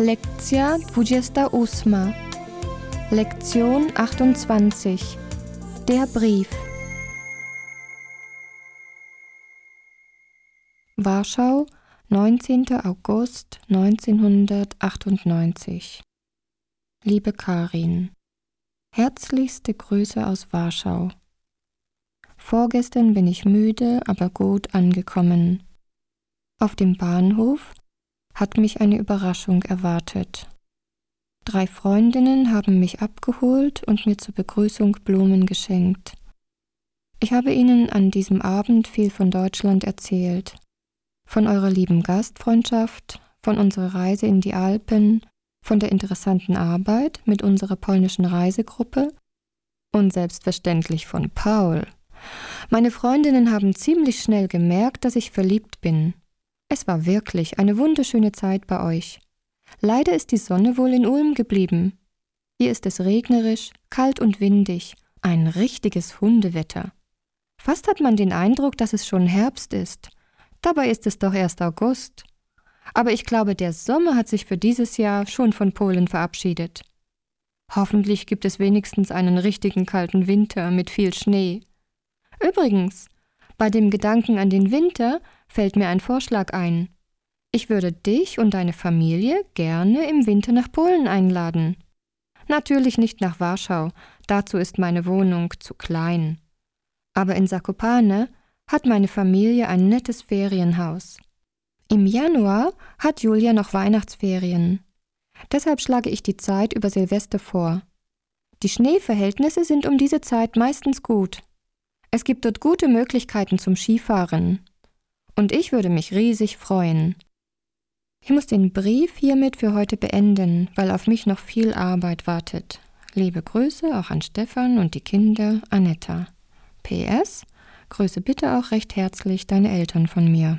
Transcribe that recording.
Lekcja 28. Lektion 28. Der Brief. Warschau, 19. August 1998. Liebe Karin, herzlichste Grüße aus Warschau. Vorgestern bin ich müde, aber gut angekommen. Auf dem Bahnhof hat mich eine Überraschung erwartet. Drei Freundinnen haben mich abgeholt und mir zur Begrüßung Blumen geschenkt. Ich habe ihnen an diesem Abend viel von Deutschland erzählt. Von eurer lieben Gastfreundschaft, von unserer Reise in die Alpen, von der interessanten Arbeit mit unserer polnischen Reisegruppe und selbstverständlich von Paul. Meine Freundinnen haben ziemlich schnell gemerkt, dass ich verliebt bin es war wirklich eine wunderschöne Zeit bei euch. Leider ist die Sonne wohl in Ulm geblieben. Hier ist es regnerisch, kalt und windig, ein richtiges Hundewetter. Fast hat man den Eindruck, dass es schon Herbst ist. Dabei ist es doch erst August. Aber ich glaube, der Sommer hat sich für dieses Jahr schon von Polen verabschiedet. Hoffentlich gibt es wenigstens einen richtigen kalten Winter mit viel Schnee. Übrigens, bei dem Gedanken an den Winter fällt mir ein Vorschlag ein. Ich würde dich und deine Familie gerne im Winter nach Polen einladen. Natürlich nicht nach Warschau, dazu ist meine Wohnung zu klein. Aber in Sakopane hat meine Familie ein nettes Ferienhaus. Im Januar hat Julia noch Weihnachtsferien. Deshalb schlage ich die Zeit über Silvester vor. Die Schneeverhältnisse sind um diese Zeit meistens gut. Es gibt dort gute Möglichkeiten zum Skifahren. Und ich würde mich riesig freuen. Ich muss den Brief hiermit für heute beenden, weil auf mich noch viel Arbeit wartet. Liebe Grüße auch an Stefan und die Kinder, Anetta. PS, grüße bitte auch recht herzlich deine Eltern von mir.